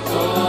victory.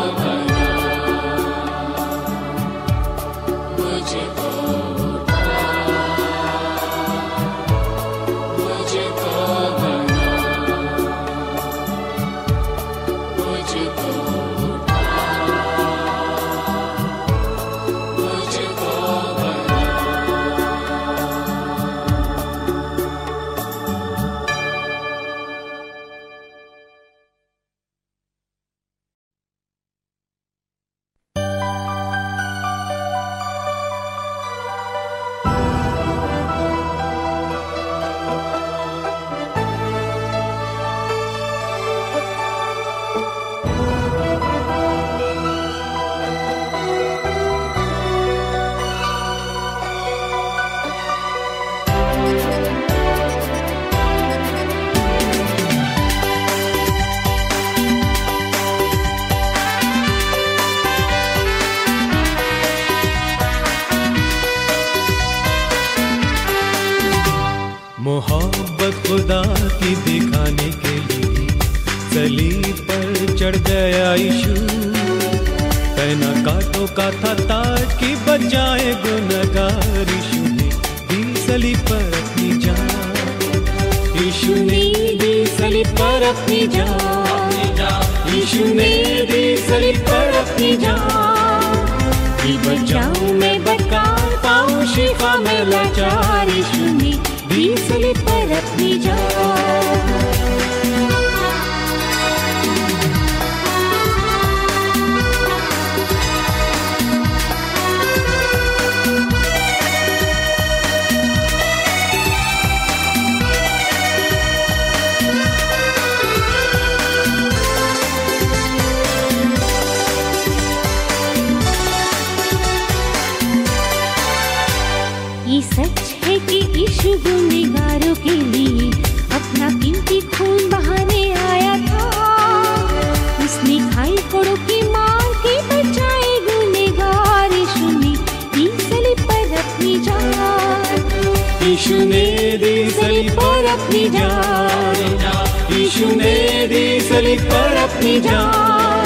अपनी जान, यीशु ने दी सलीब पर अपनी जान। बचाऊं मैं बदकार, पाऊँ शिफा मैं लाचार। जान। यीशु ने दी सलीब पर अपनी जान।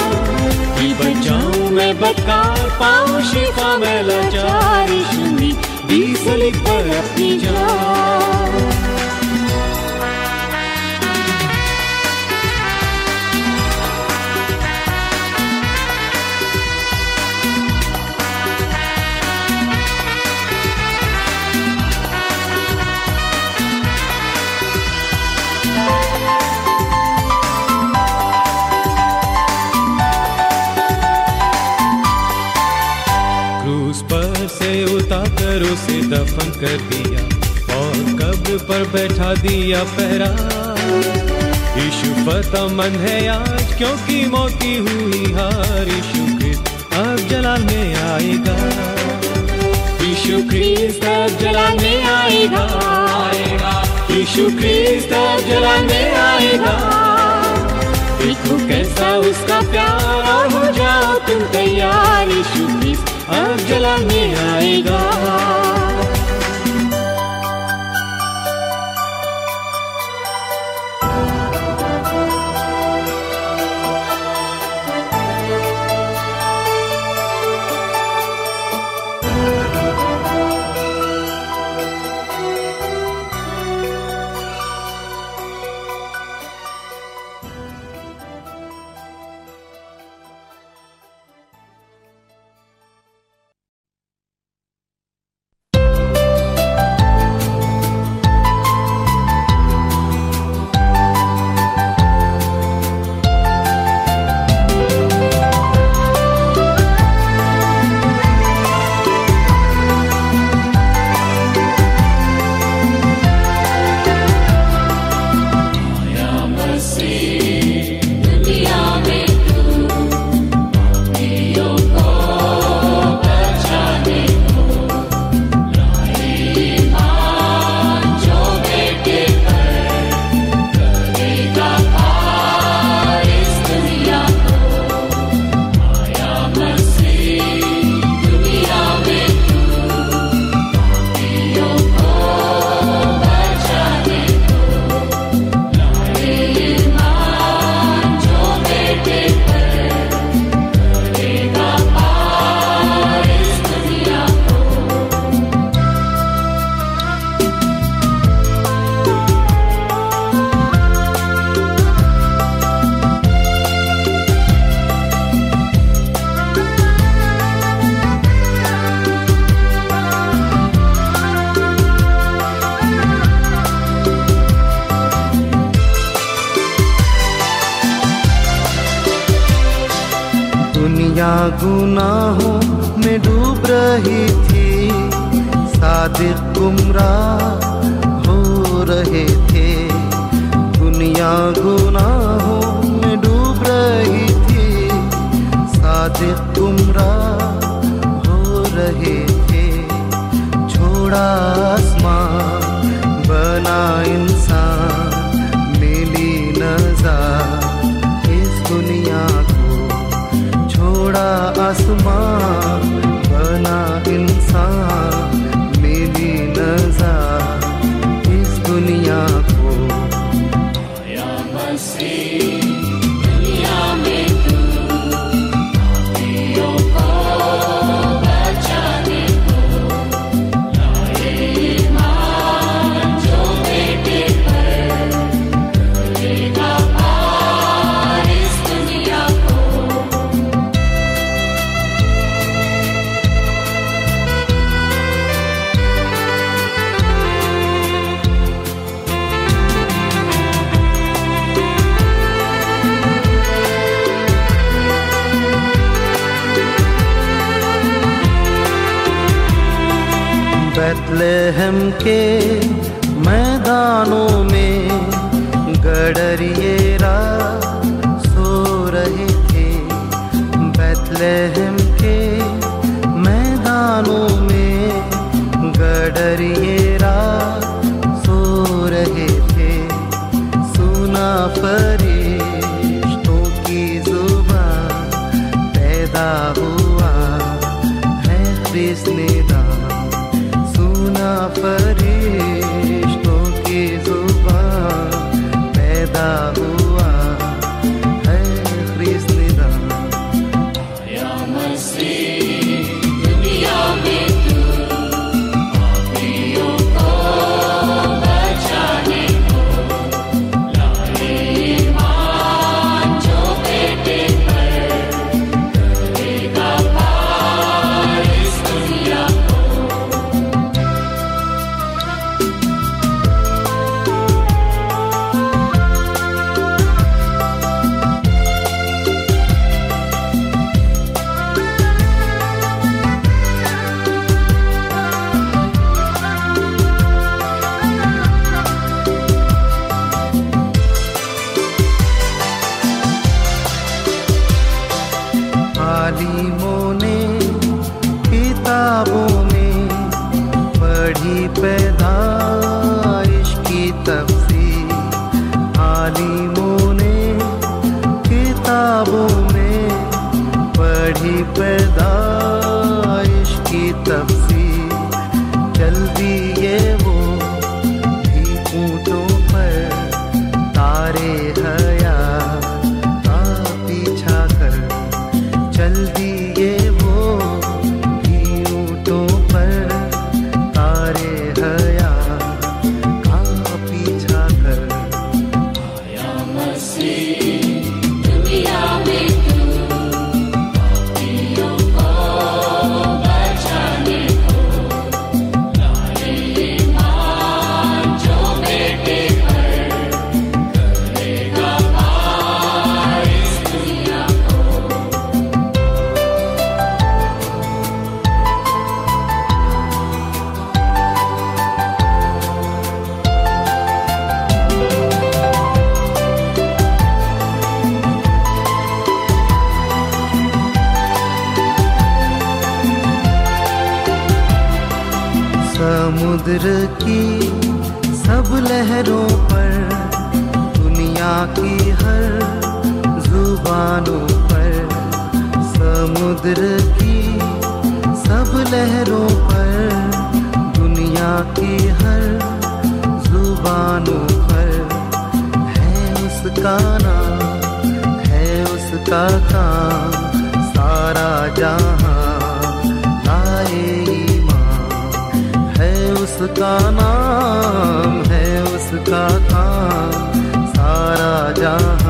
कि बचाऊं मैं बदकार पाऊँ शिफा मैं लाचार यीशु ने दी सलीब पर अपनी जान। बैठा दिया पहरा। यीशु फता मन है आज, क्योंकि मौत हुई हार। यीशु क्रिस्त अब जलाल में आएगा। यीशु क्रिस्त अब जलाल में आएगा। यीशु क्रिस्त अब जलाल में आएगा। देखो कैसा उसका प्यार और हो जाओ तुम तैयार। यीशु क्रिस्त अब जला में आएगा। que समुद्र की सब लहरों पर, दुनिया की हर जुबानों पर, समुद्र की सब लहरों पर, दुनिया की हर जुबानों पर। है उसका नाम, है उसका काम, सारा जहाँ उसका नाम है उसका काम सारा जहाँ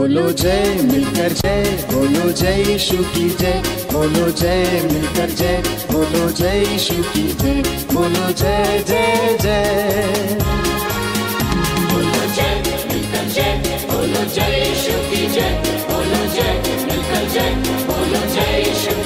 बोलो जय मिलकर जय, बोलो जय यीशु की जय, बोलो जय मिलकर जय, बोलो जय यीशु की जय, बोलो जय जय जय। जय मिलकर जय, बोलो जय यीशु की जय, बोलो जय मिलकर जय, बोलो जय यीशु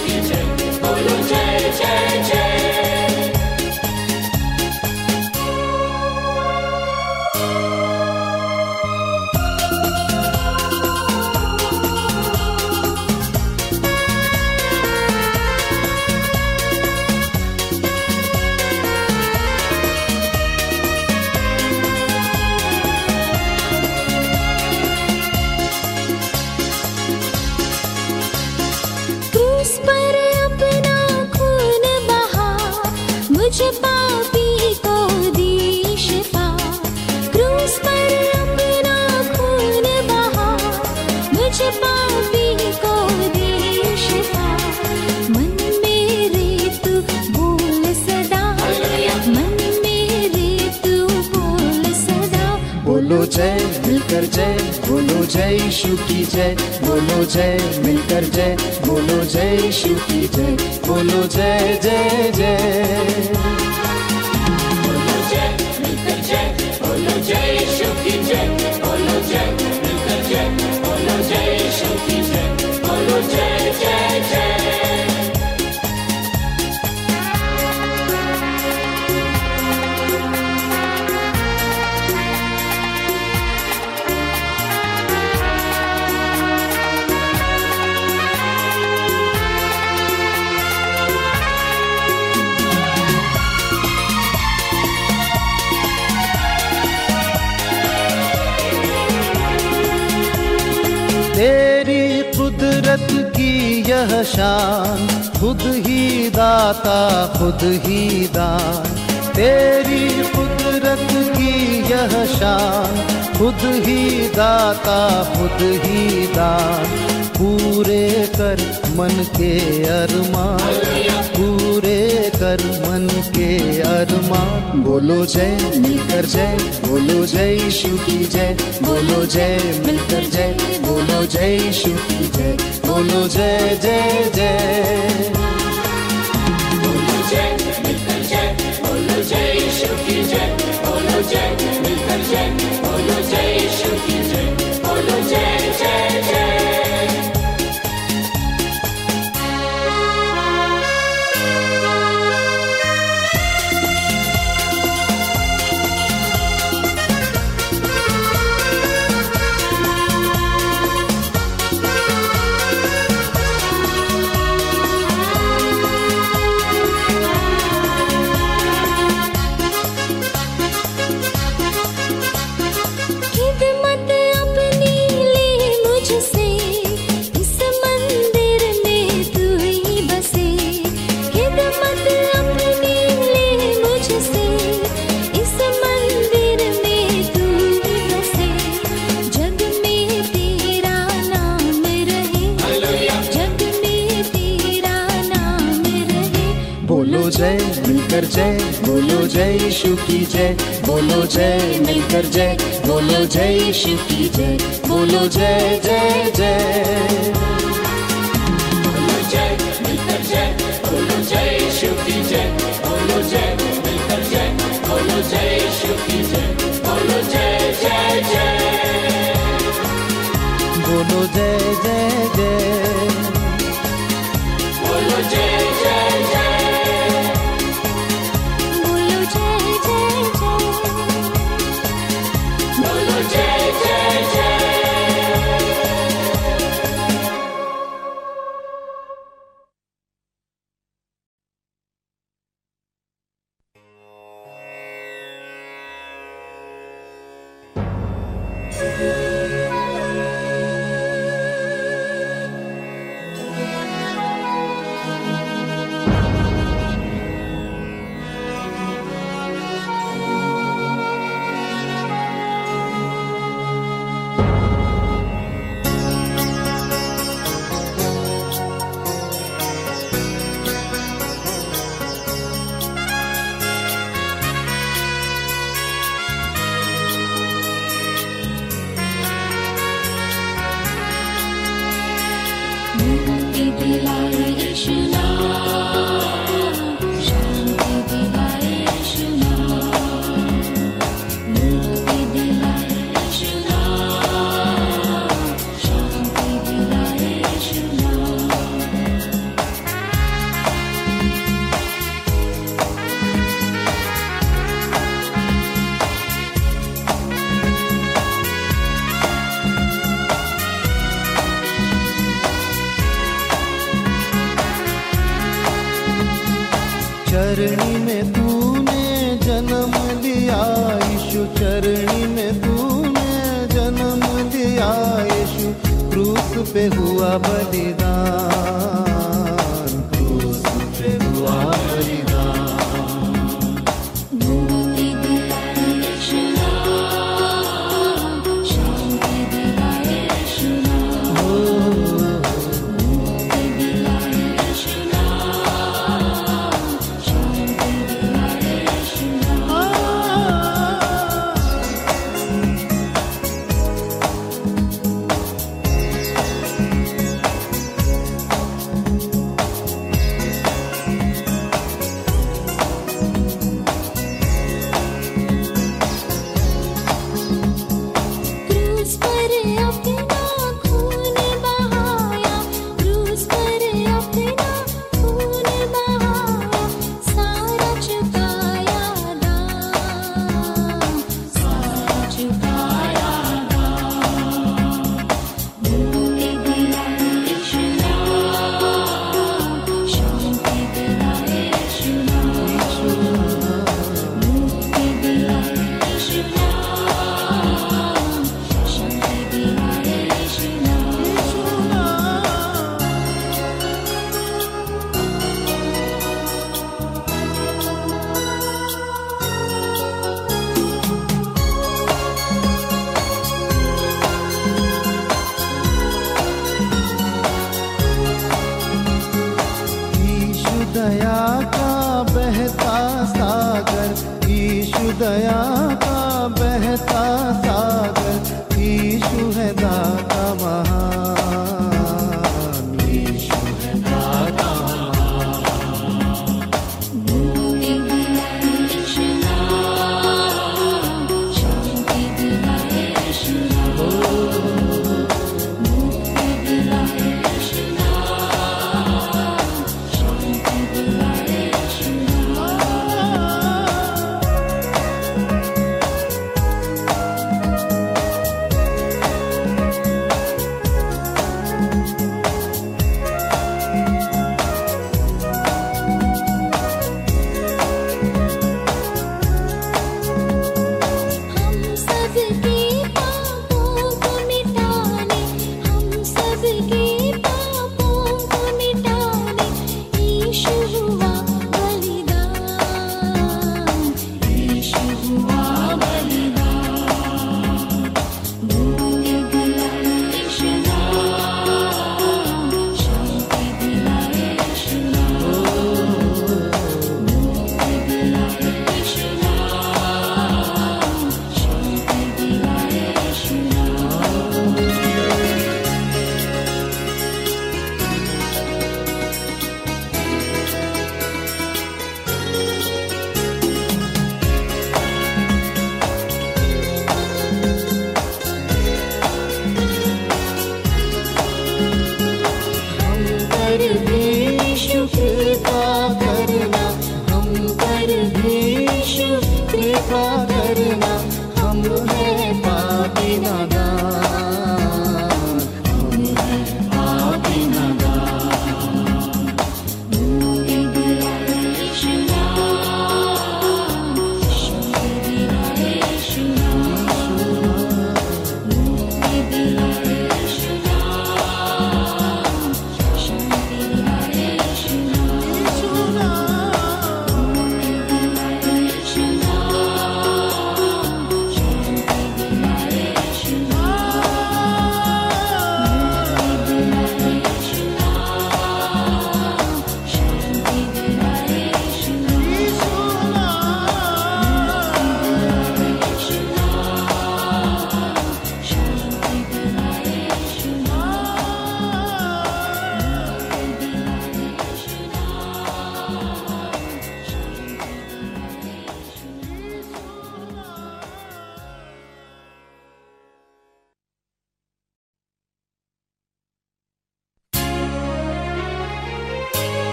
जय यीशु की जय, बोलो जय, मिलकर जय, बोलो जय, यीशु की जय, बोलो जय जय जय। यह शान, खुद ही दाता, खुद ही दान। तेरी कुदरत की यह शान, खुद ही दाता, खुद ही दान। पूरे कर मन के अरमान, पूरे कर मन के अरमान। बोलो जय, मिलकर जय, बोलो जय यीशु की जय, बोलो जय, मिलकर जय, बोलो जय यीशु की जय। बोलो जय जय जय बोलो जय मिलकर जय बोलो जय यीशु की जय बोलो जय मिलकर की जय बोलो जय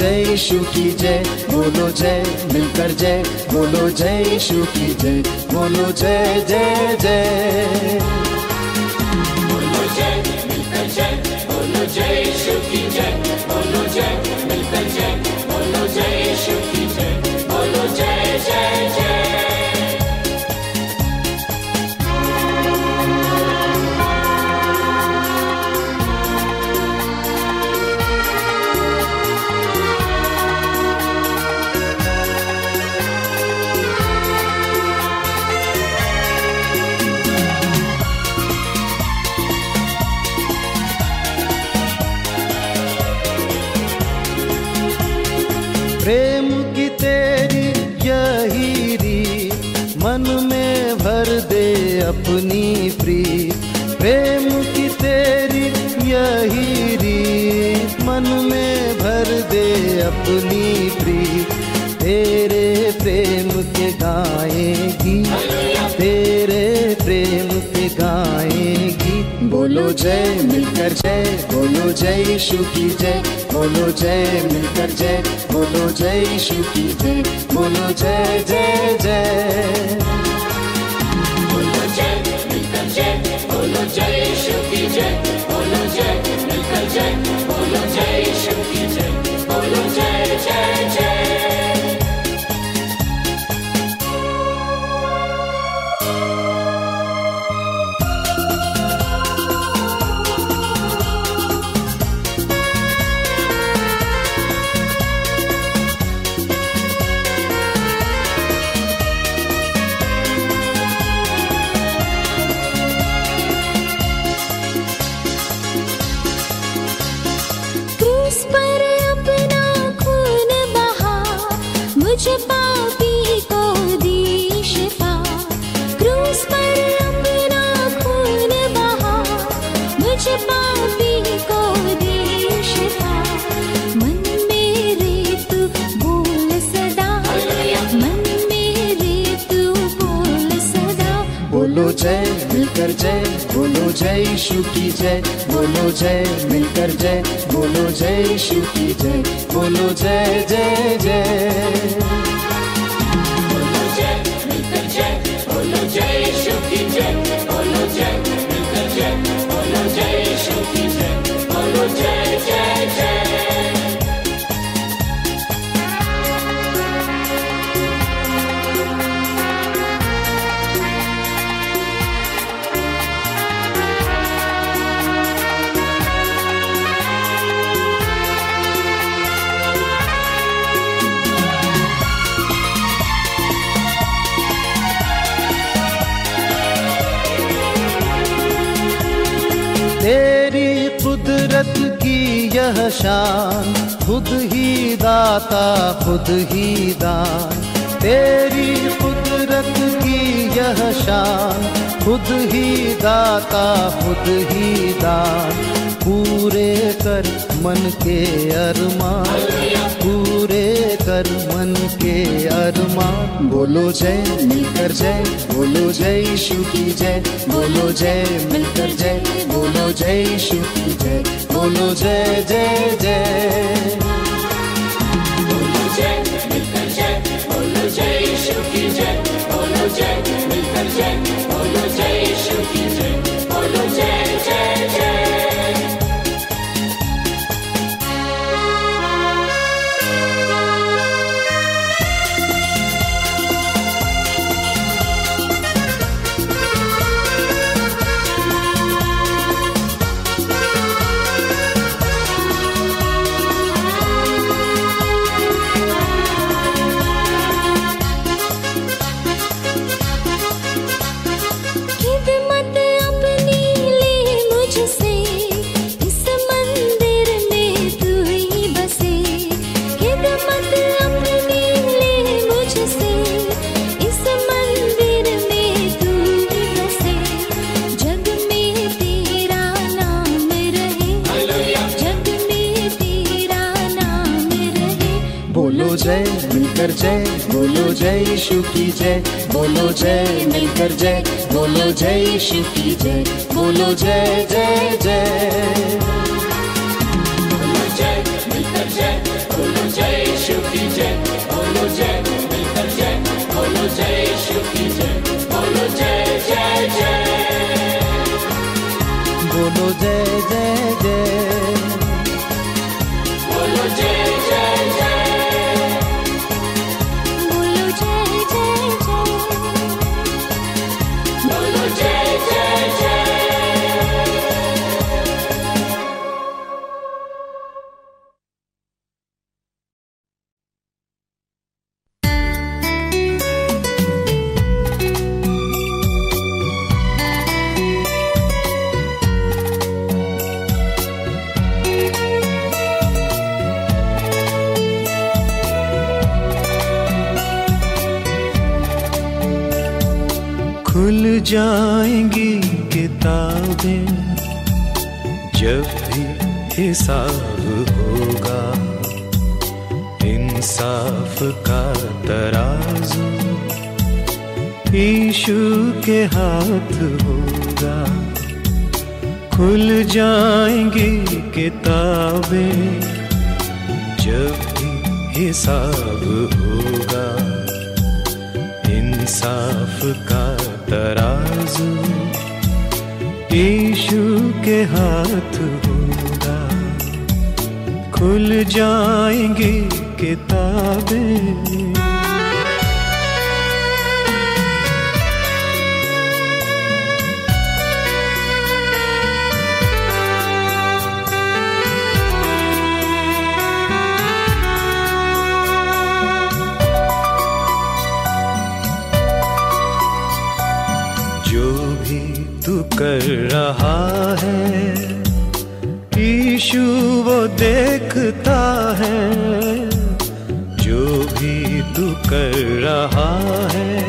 जय यीशु की जय, बोलो जय, मिलकर जय, बोलो जय यीशु की जय, बोलो जय जय जय। बोलो जय, मिलकर जय, बोलो जय यीशु की जय, बोलो जय, मिलकर बोलो जय मिलकर जय, बोलो जय यीशु की जय, बोलो जय मिलकर जय, बोलो जय यीशु की जय, बोलो जय जय जय। बोलो जय मिलकर जय, मिलकर जय, बोलो जय शिव की जय, बोलो जय, मिलकर जय, बोलो जय यीशु की जय, बोलो जय जय जय। शान खुद ही दाता, खुद ही दान। तेरी कुदरत की यह शान, खुद ही दाता, खुद ही दान। पूरे कर मन के अरमान, पूरे कर मन के अरमान। बोलो जय, मिलकर जय, बोलो जय यीशु जय, बोलो जय, मिलकर जय, बोलो जय यीशु जय। बोलो जय जय जय बोलो जय मिलकर जय बोलो जय यीशु की जय बोलो जय मिलकर जय जय यीशु की जय, बोलो जय, मिलकर जय, बोलो जय यीशु की जय, बोलो जय जय जय। बोलो जय जय जय जय। बोलो जय जय जय। जाएँगी किताबें, जब भी हिसाब होगा। इंसाफ का तराजू ईशु के हाथ होगा। खुल जाएँगी किताबें, जब भी हिसाब होगा। इंसाफ का तराजू ईशु के हाथ होगा। खुल जाएँगे किताबें। देखता है, जो भी तू कर रहा है।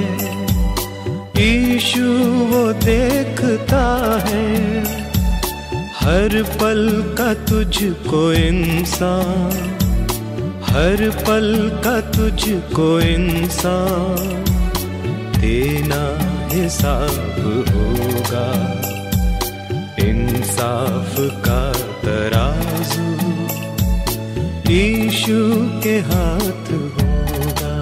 ईशु वो देखता है, हर पल का तुझको इंसान, हर पल का तुझको इंसान देना हिसाब होगा। इंसाफ का ईशु के हाथ होगा।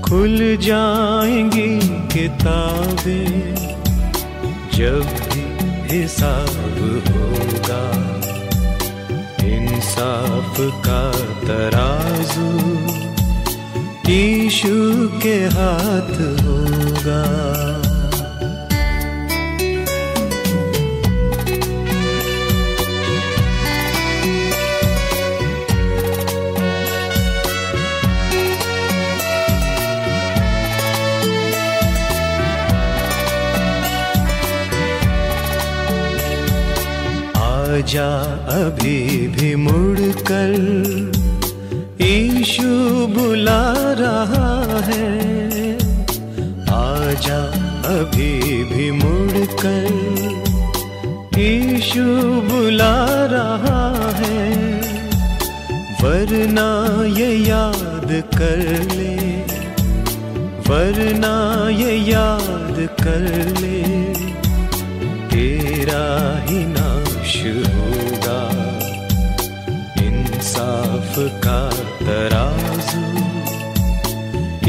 खुल जाएँगी किताबें, जब भी हिसाब होगा। इंसाफ का तराजू ईशु के हाथ होगा। आजा अभी भी मुड़ कर ईशु बुला रहा है। आजा अभी भी मुड़ कर ईशु बुला रहा है। वरना ये याद कर ले, वरना ये याद कर ले, तेरा ही नाश इंसाफ का तराजू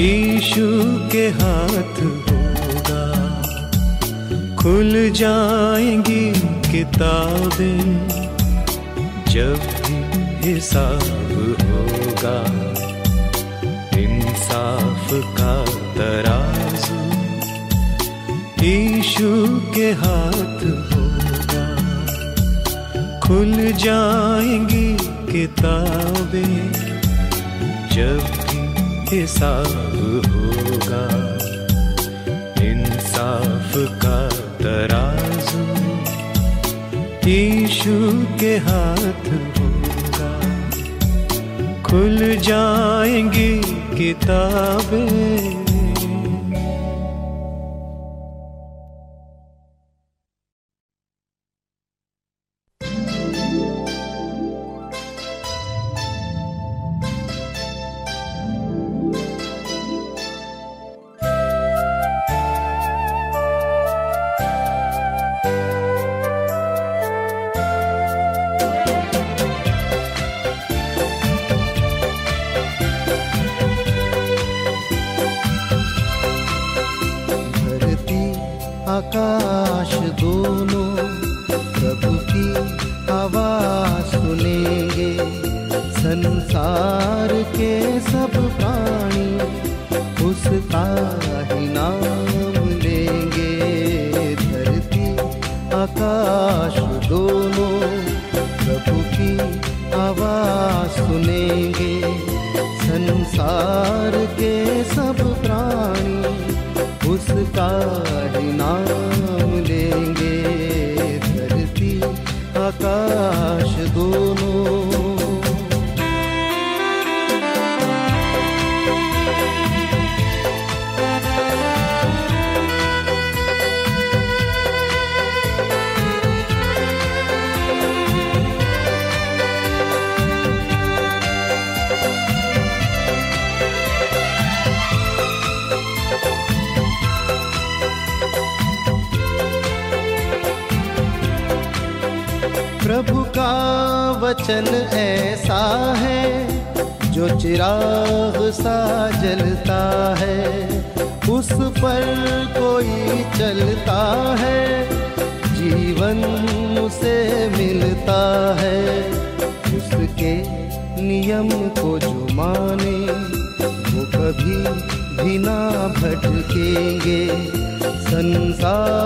ईशु के हाथ होगा। खुल जाएँगी किताबें जब भी हिसाब होगा। इंसाफ का तराजू ईशु के हाथ होगा। खुल जाएँगी किताबें जब भी हिसाब होगा। इंसाफ का तराजू ईशु के हाथ होगा। खुल जाएँगी किताबें भटकेंगे संसार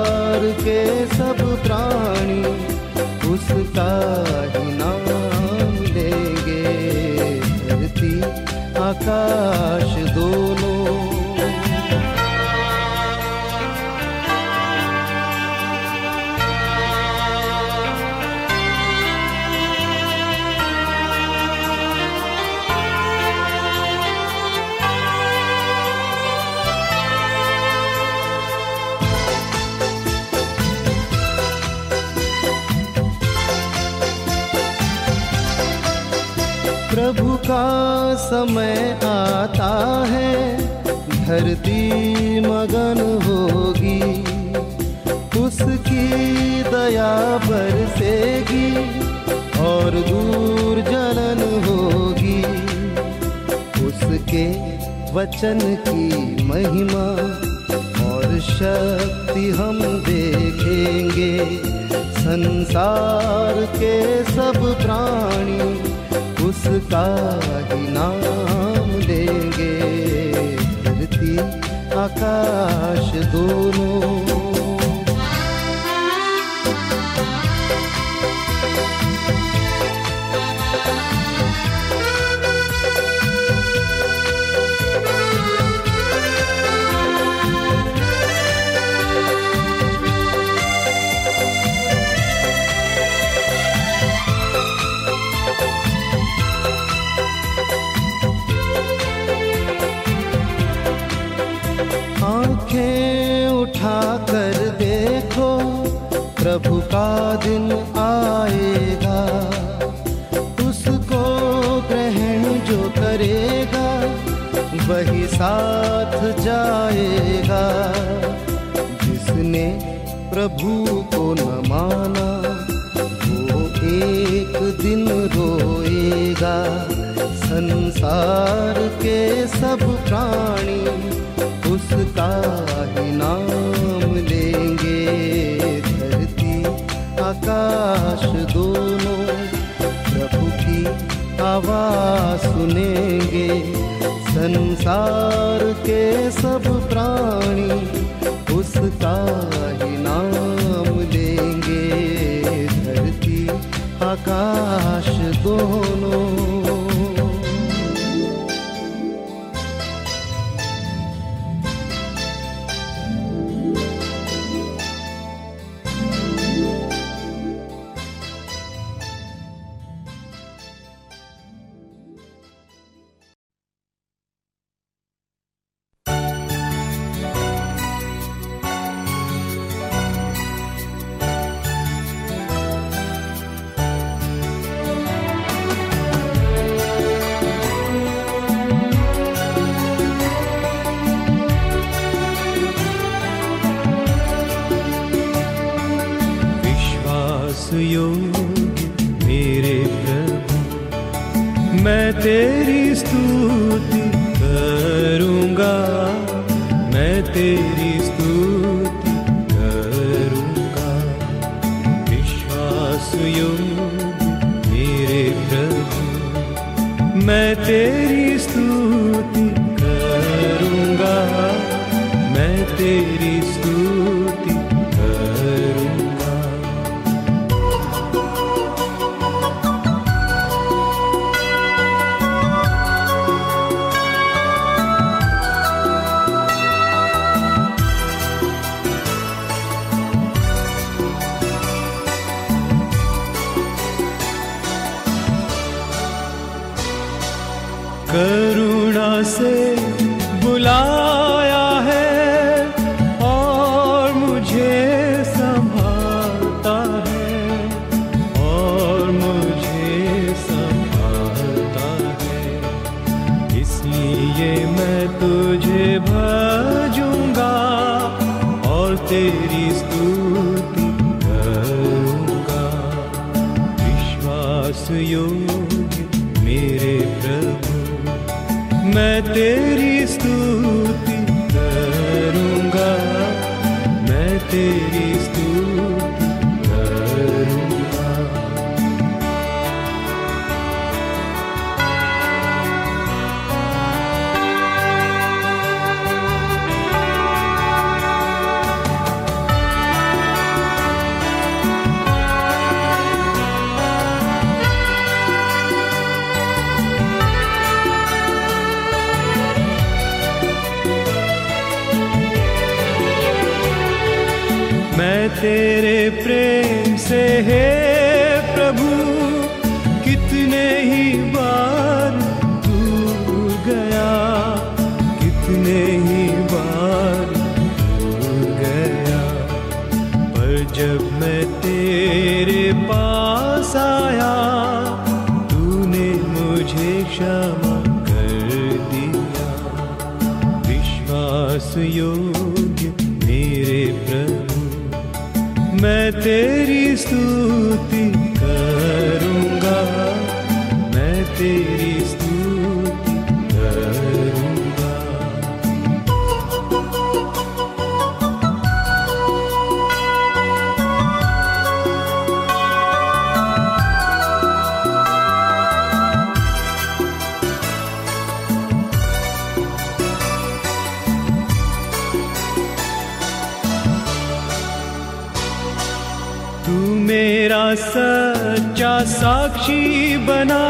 मेरा सच्चा साक्षी बना।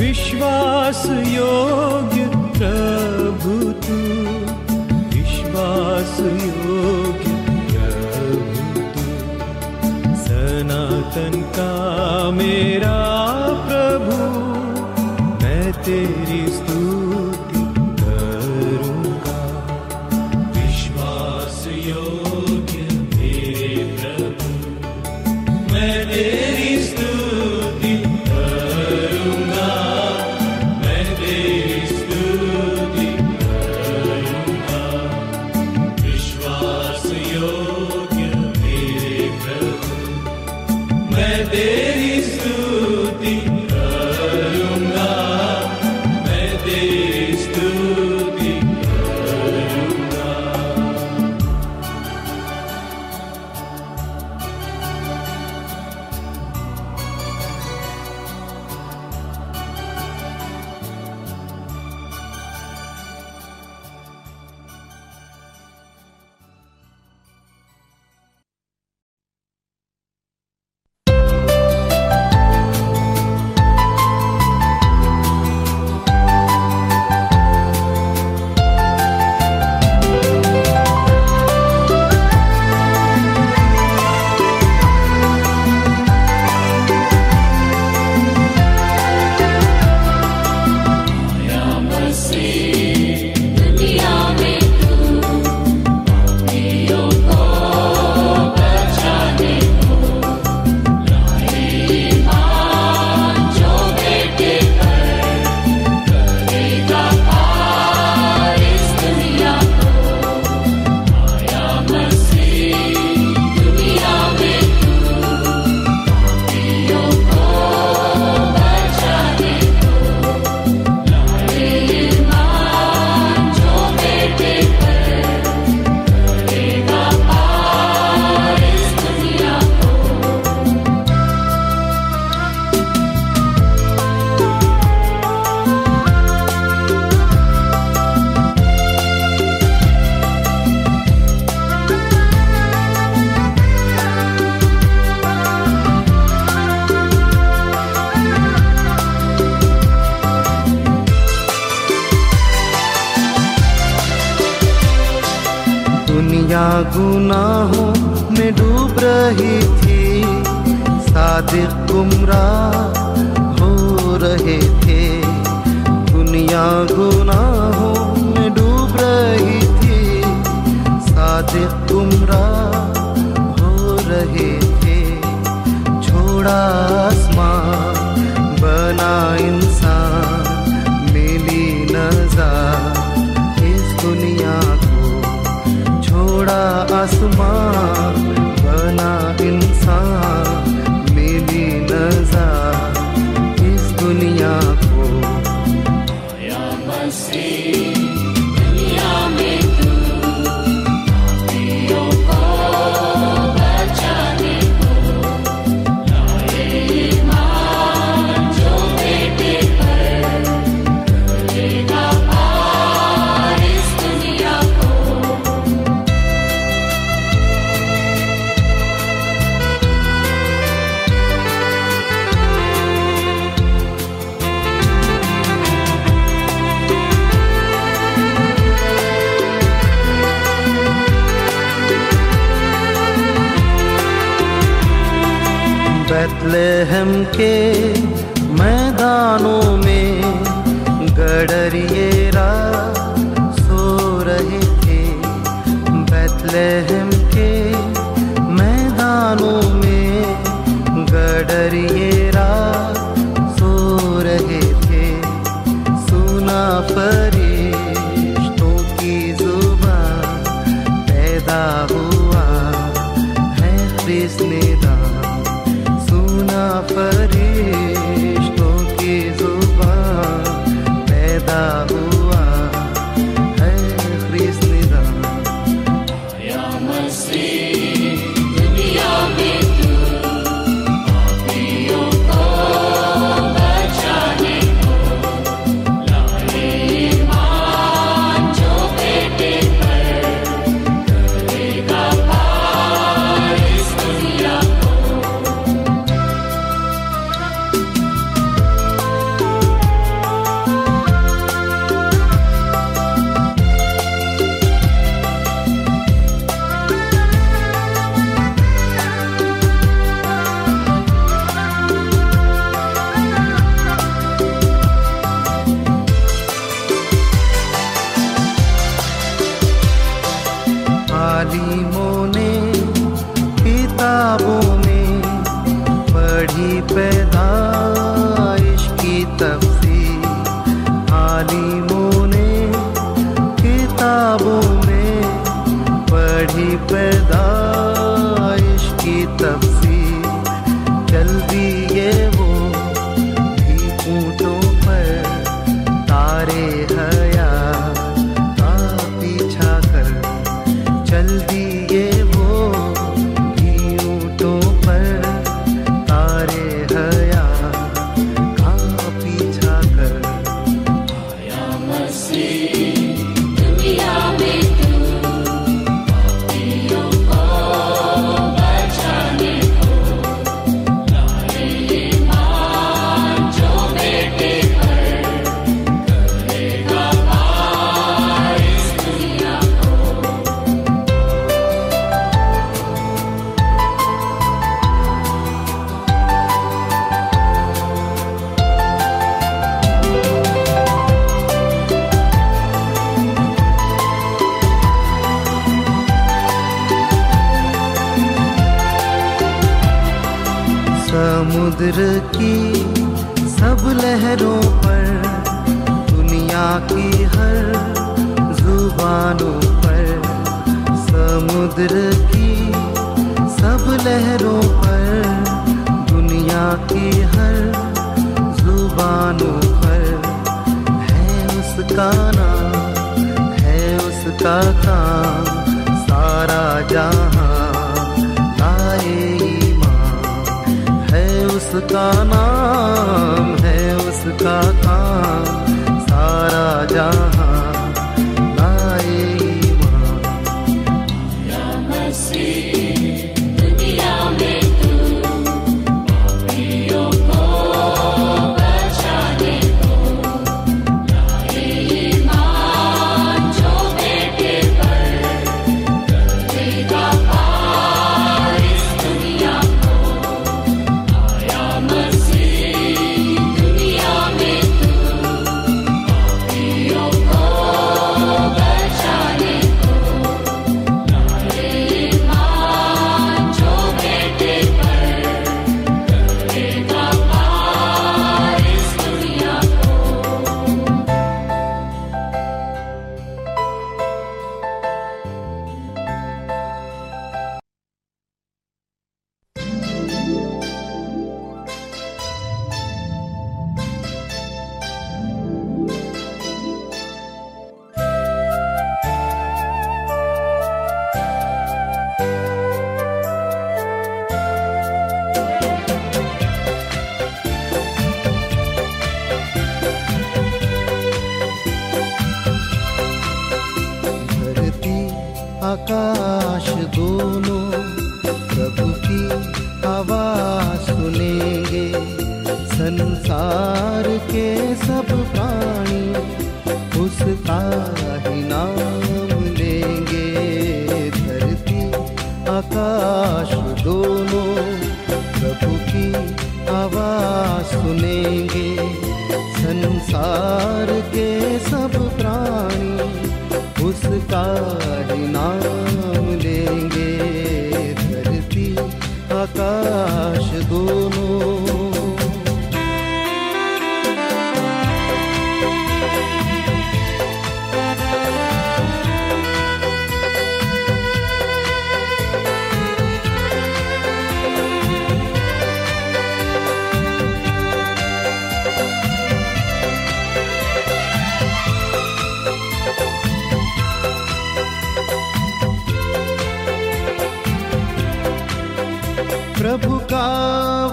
विश्वास योग्य प्रभु तू। विश्वास योग्य प्रभु तू। सनातन का मेरा प्रभु। मैं तेरे आसमां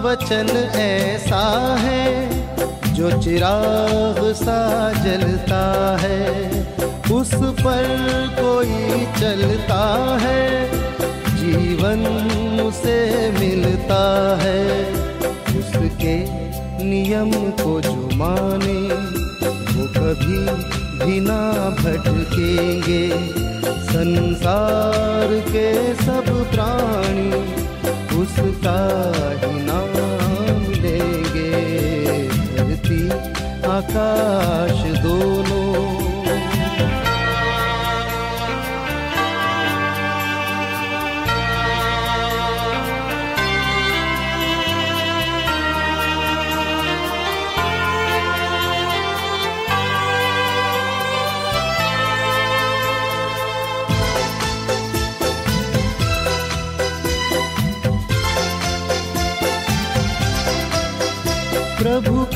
वचन ऐसा है, जो चिराग सा जलता है। उस पर कोई चलता है, जीवन उसे मिलता है। उसके नियम को जो माने, वो कभी भी ना भटकेंगे। संसार के सब प्राणी, उसका ही नाम आकाश दोनों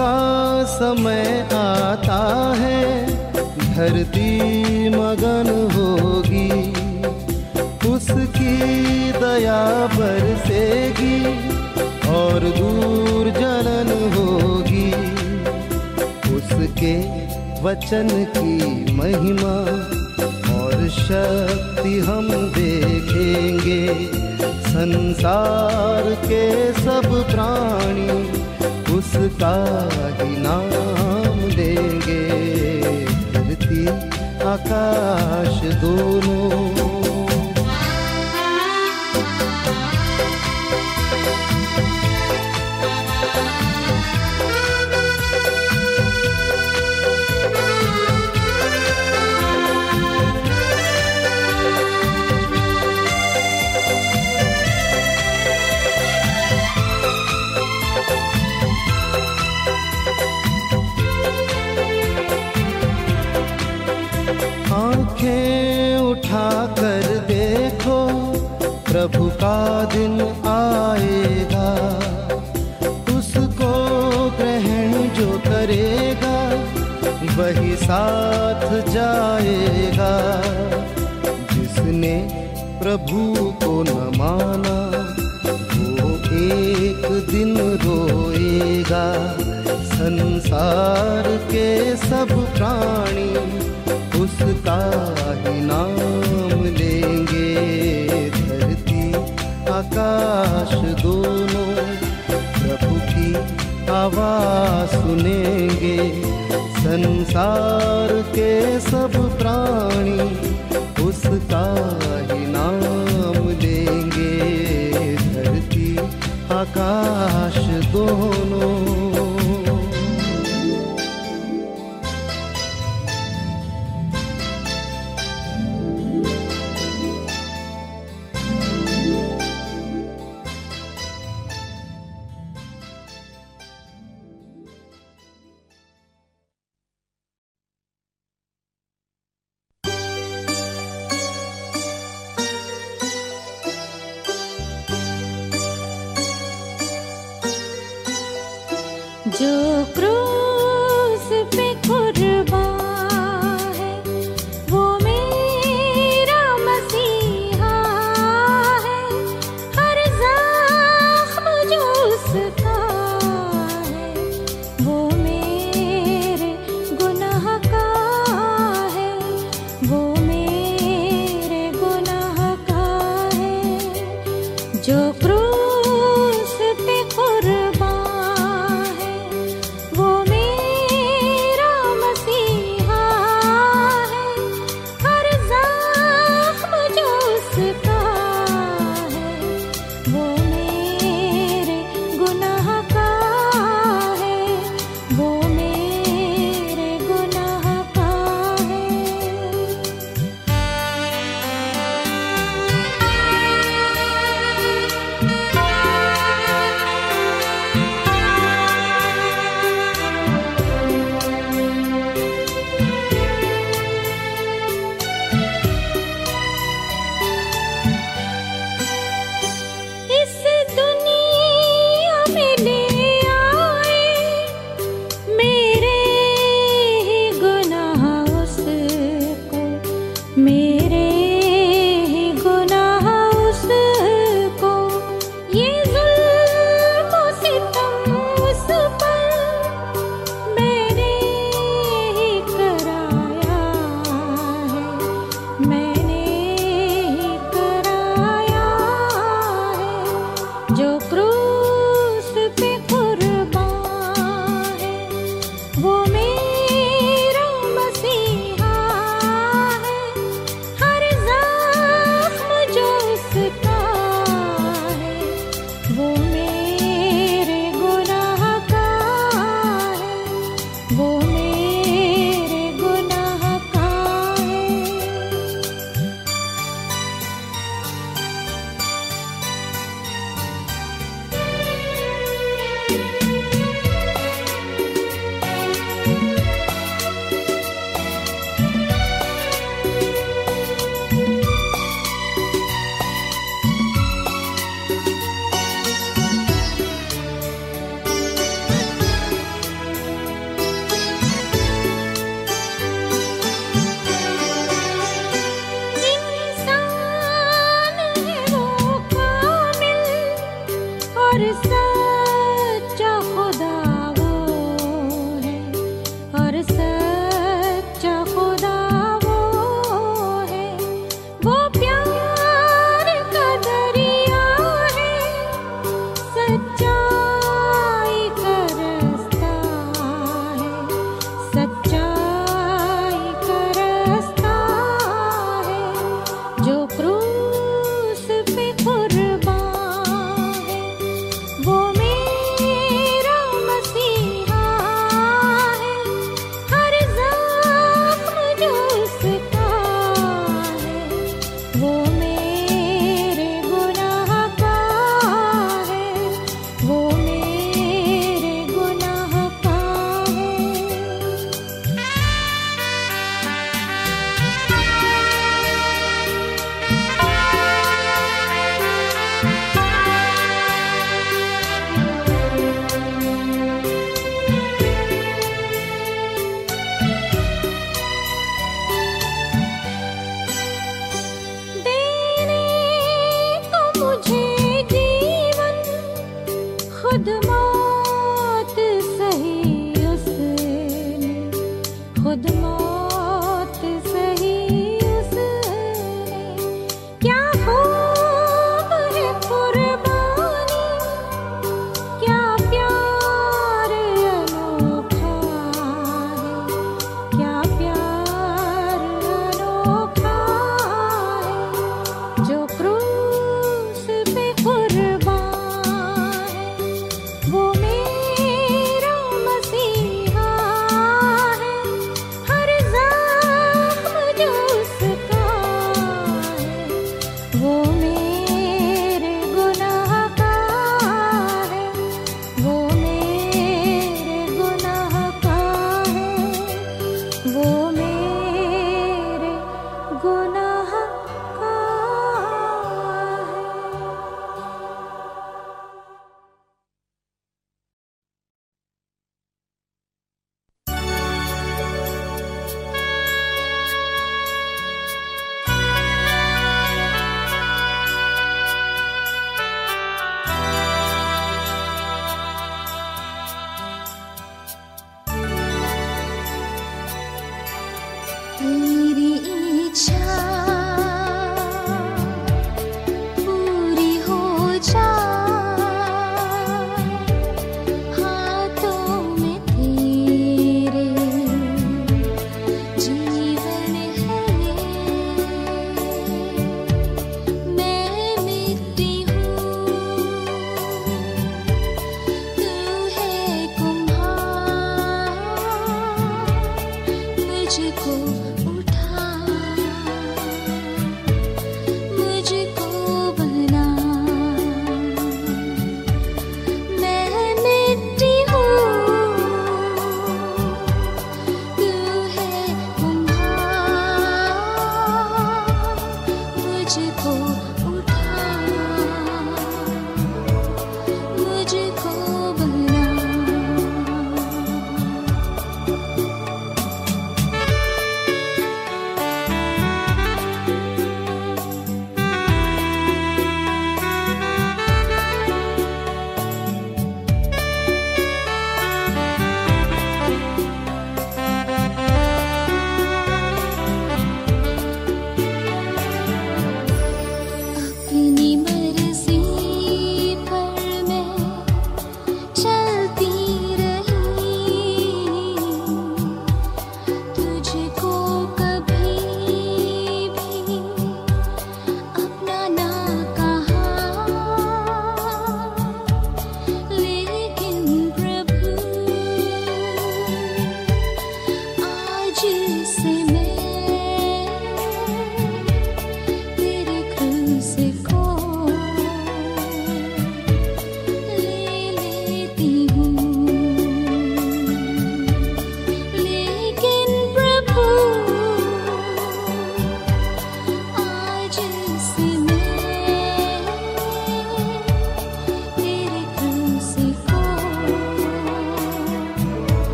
का समय आता है, धरती मगन होगी। उसकी दया बरसेगी और दूर जलन होगी। उसके वचन की महिमा और शक्ति हम देखेंगे। संसार के सब प्राणी उसका ही नाम देंगे। धरती आकाश दोनों दिन आएगा, उसको ग्रहण जो करेगा, वही साथ जाएगा। जिसने प्रभु को न माना, वो एक दिन रोएगा। संसार के सब आवाज़ संसार के सब प्राणी उसका ही नाम लेंगे। धरती आकाश दोनों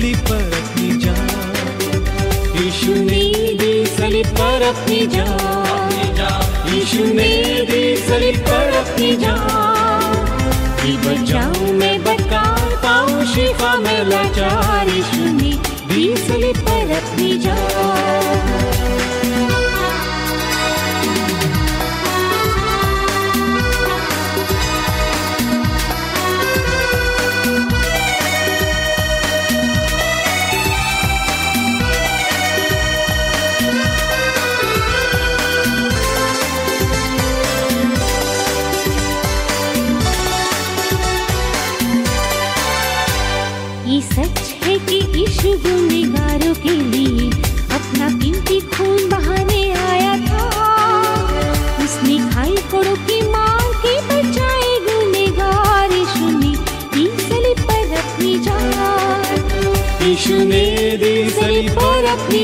दी पर अपनी जान। यीशु ने दी सली पर अपनी जान। यीशु ने दी सली पर अपनी जान। कि बचाऊं मैं बदकार पाऊँ, शिफा में लाचार। यीशु ने दी सली पर अपनी जान।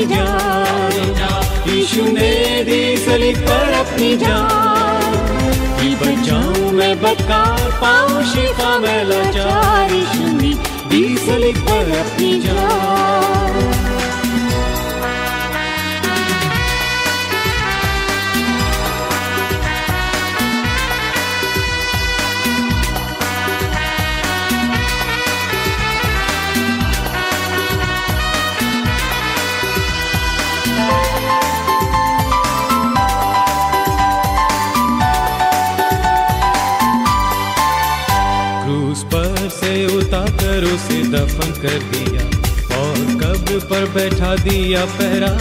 जान। यीशु ने दी सली पर अपनी जान। कि बचाऊं मैं बदकार पाऊँ शिफा में लाचार यीशु दी सली पर अपनी जान। कर दिया और कब्र पर बैठा दिया पहरा।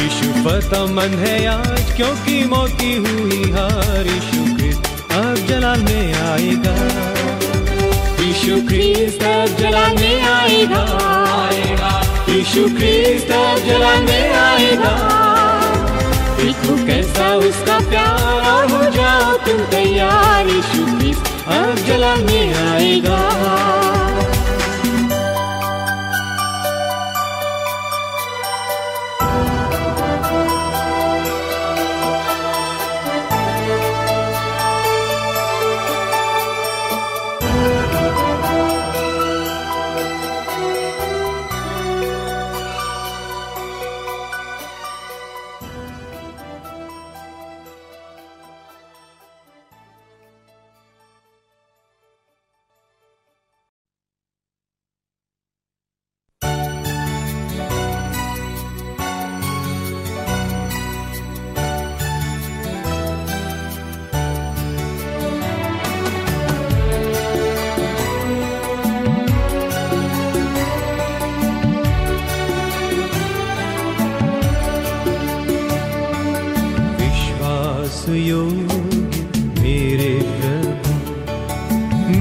यीशु पता मन है आज, क्योंकि मौत हुई हार। यीशु क्रिस्त अब जलाल में आएगा। यीशु क्रिस्त अब जलाल में आएगा। यीशु क्रिस्त अब जलाल में आएगा। देखो कैसा उसका प्यार हो जाओ तुम तैयार। यीशु क्रिस्त अब जलाल में आएगा।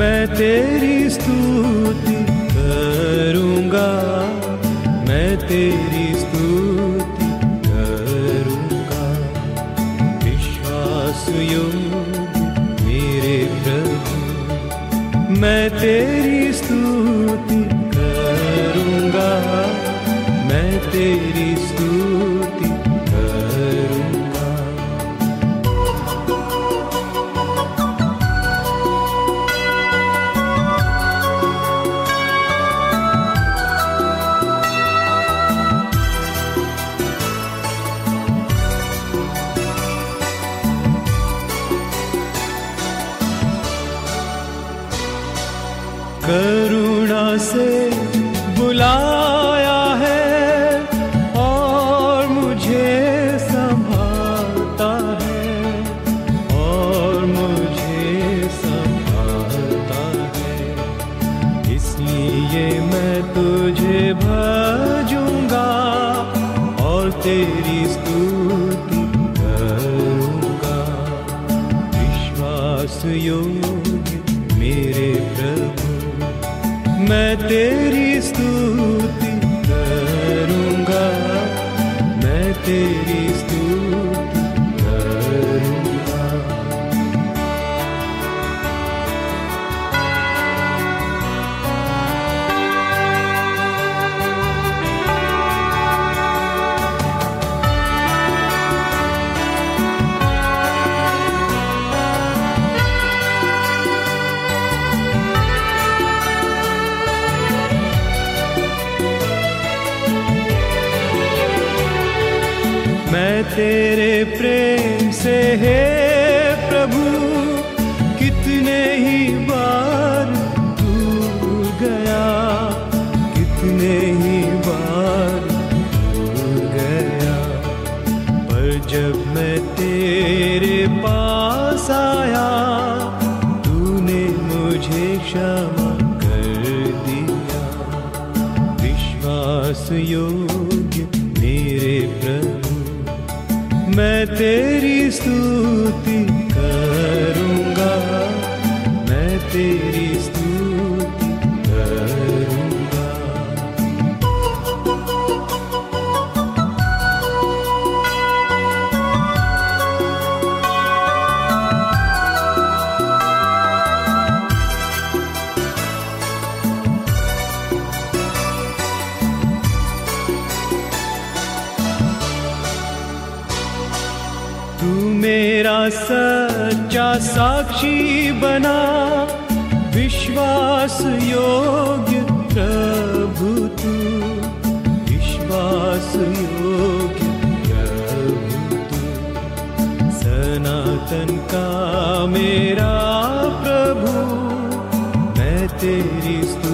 मैं तेरी स्तुति करूँगा मैं तेरी सनातन का मेरा प्रभु मैं तेरी स्तुति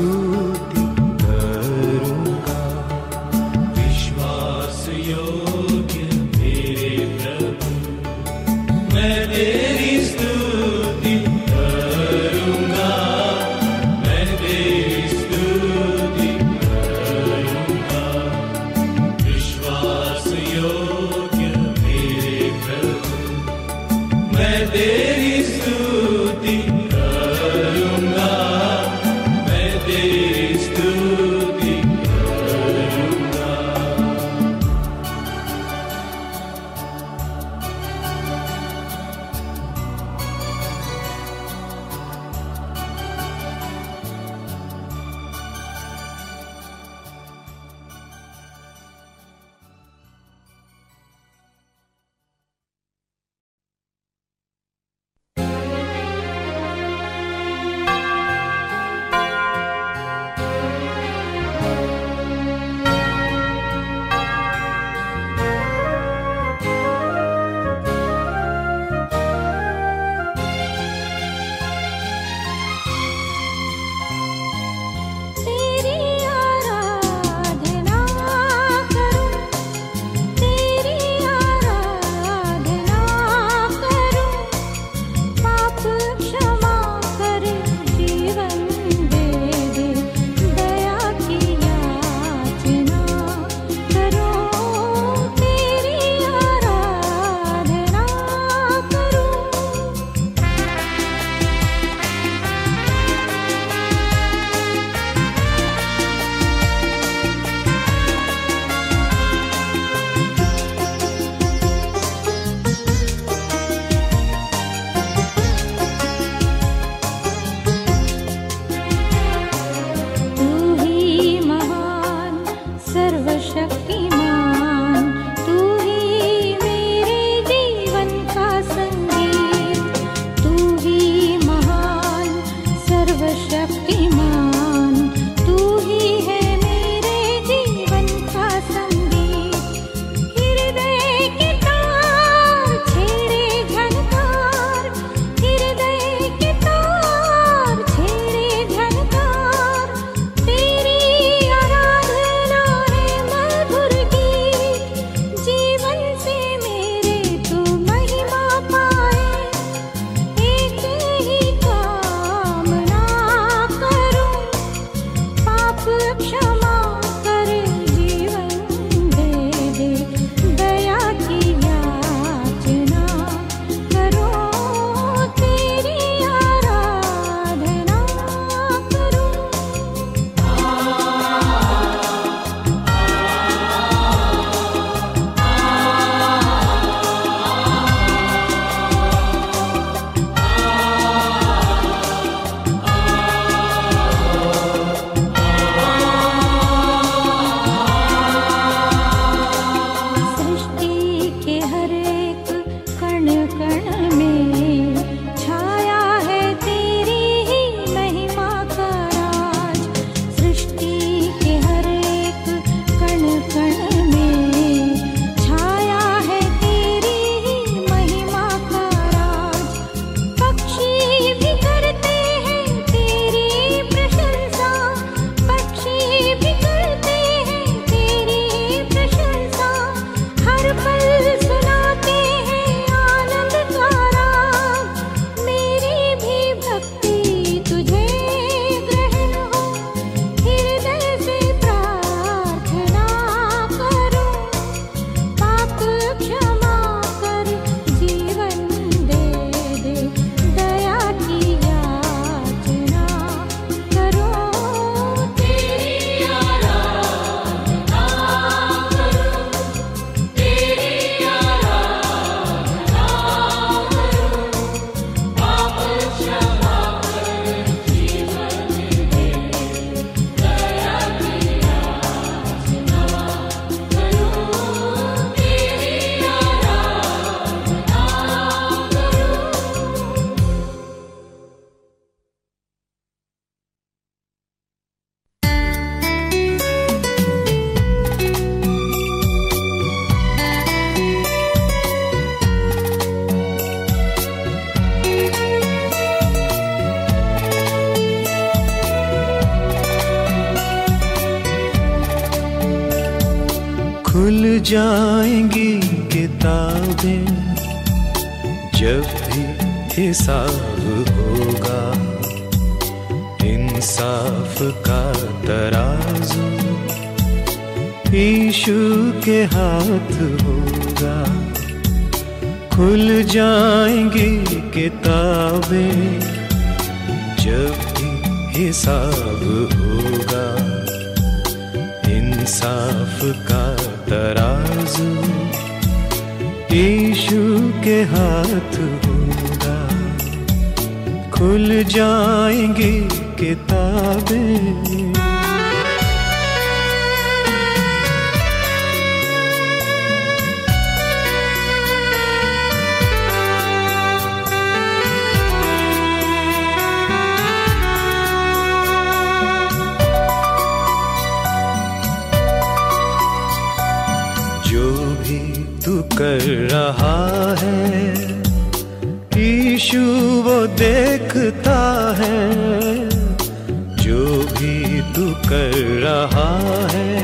रहा है।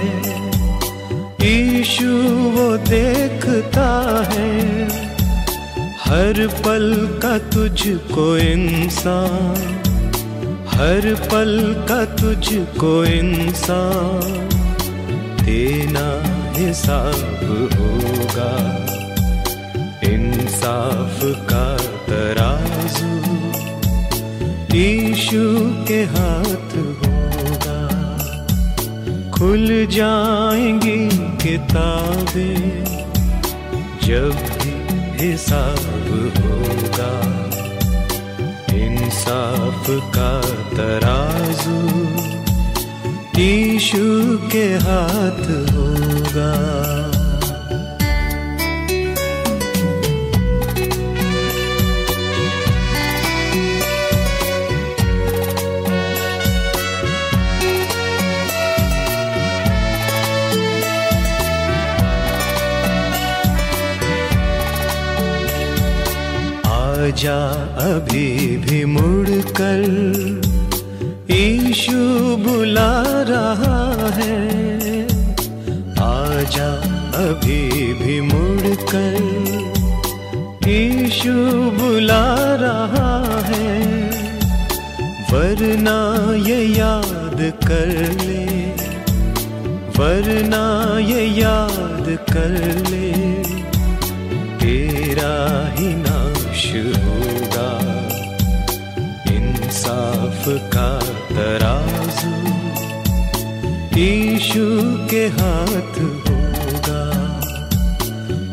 ईशु वो देखता है। हर पल का तुझको इंसान, हर पल का तुझको इंसान, देना हिसाब होगा। इंसाफ का तराजू ईशु के हाथ खुल जाएँगी किताबें जब भी हिसाब होगा। इंसाफ का तराजू ईशु के हाथ होगा। आजा अभी भी मुड़ कर ईशु बुला रहा है। आजा अभी भी मुड़ कर ईशु बुला रहा है। वरना ये याद कर ले, वरना ये याद कर ले। तेरा ही नाश इंसाफ का तराजू। ईशु के हाथ होगा।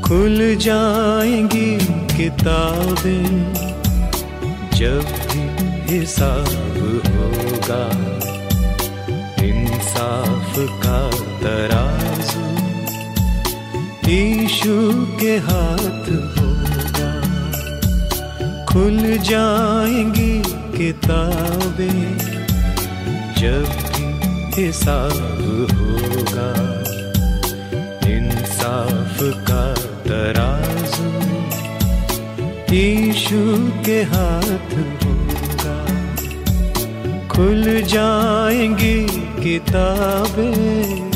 खुल जाएँगी किताबें जब भी हिसाब होगा। इंसाफ का तराजू ईशु के हाथ होगा। खुल जाएँगी किताबें जब भी हिसाब होगा, इंसाफ का तराजू ईशु के हाथ होगा। खुल जाएँगी किताबें